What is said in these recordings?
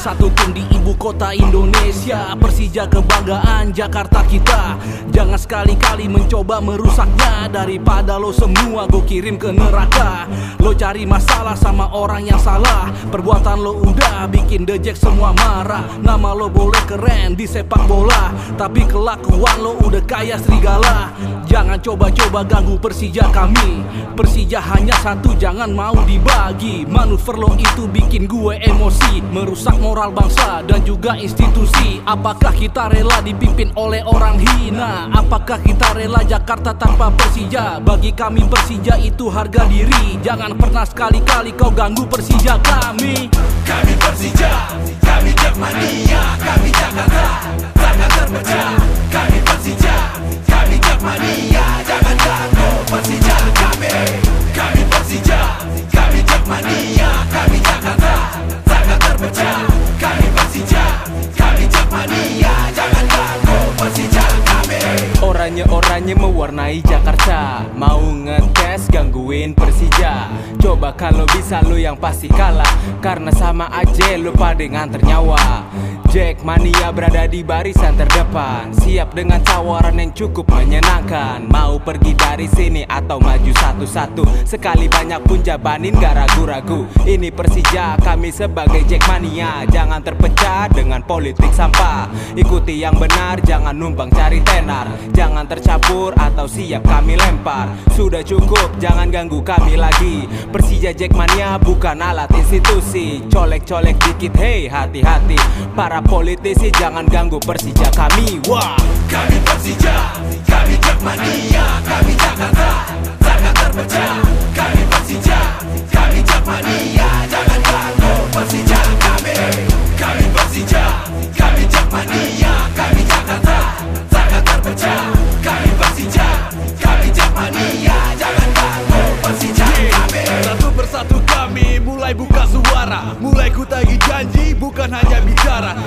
satu tim di ibu kota Indonesia. Persija kebanggaan Jakarta kita. Jangan sekali-kali mencoba merusaknya. Daripada lo semua gue kirim ke neraka. Lo cari masalah sama orang yang salah. Perbuatan lo udah bikin dejek semua marah. Nama lo boleh keren di sepak bola Tapi kelakuan lo udah kaya serigala. Jangan coba-coba ganggu Persija kami. Persija hanya satu jangan mau dibagi. Manuver lo itu bikin gue emosi. Merusak moral bangsa dan juga institusi. Apakah kita rela dipimpin oleh orang hina? Apakah kita rela Jakarta tanpa Persija? Bagi kami Persija itu harga diri. Jangan pernah sekali-kali kau ganggu Persija kami. Kami Persija, kami Jakmania, kami Oranye-oranye mewarnai Jakarta. Mau ngetes gangguin Persija. Coba kalau bisa lu yang pasti kalah. Karena sama aja lu pada nganter nyawa. Jack Mania berada di barisan terdepan. Siap dengan tawaran yang cukup menyenangkan. Mau pergi dari sini atau maju satu-satu. Sekali banyak pun jabanin gak ragu-ragu. Ini Persija kami sebagai Jack Mania. Jangan terpecah dengan politik sampah. Ikuti yang benar jangan numpang cari tenar. Jangan tercampur atau siap kami lempar. Sudah cukup jangan ganggu kami lagi. Persija Jackmania bukan alat institusi. Colek-colek dikit hey hati-hati. Para politisi jangan ganggu Persija kami. Wah Kami Persija, kami Jakmania, kami Jakarta, sangat terpecah. Kami Persija, Mulai ku tagih janji bukan hanya bicara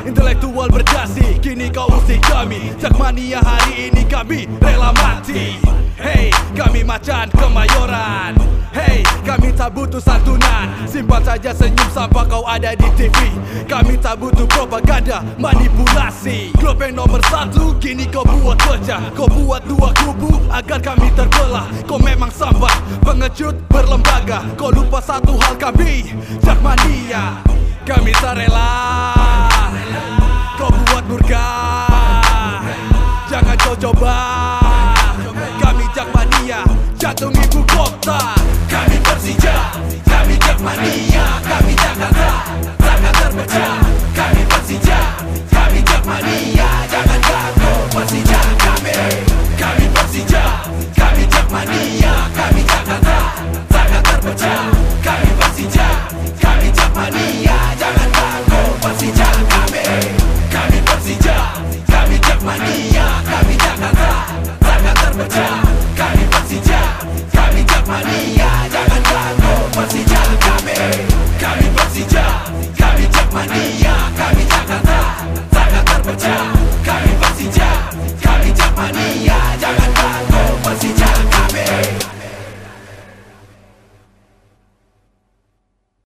kami. Jakmania hari ini kami rela mati. Hey kami macan kemayoran. Hey kami tak butuh santunan. Simpan saja senyum sampai kau ada di TV Kami tak butuh propaganda manipulasi. Klub yang nomor satu kini kau buat pecah. Kau buat dua kubu agar kami terbelah. Kau memang sambat pengecut berlembaga. Kau lupa satu hal kami Jakmania Kami tak rela. Kau buat murka coba Kami Jakmania Jantung ibu kota. Kami Persija, kami Jakmania,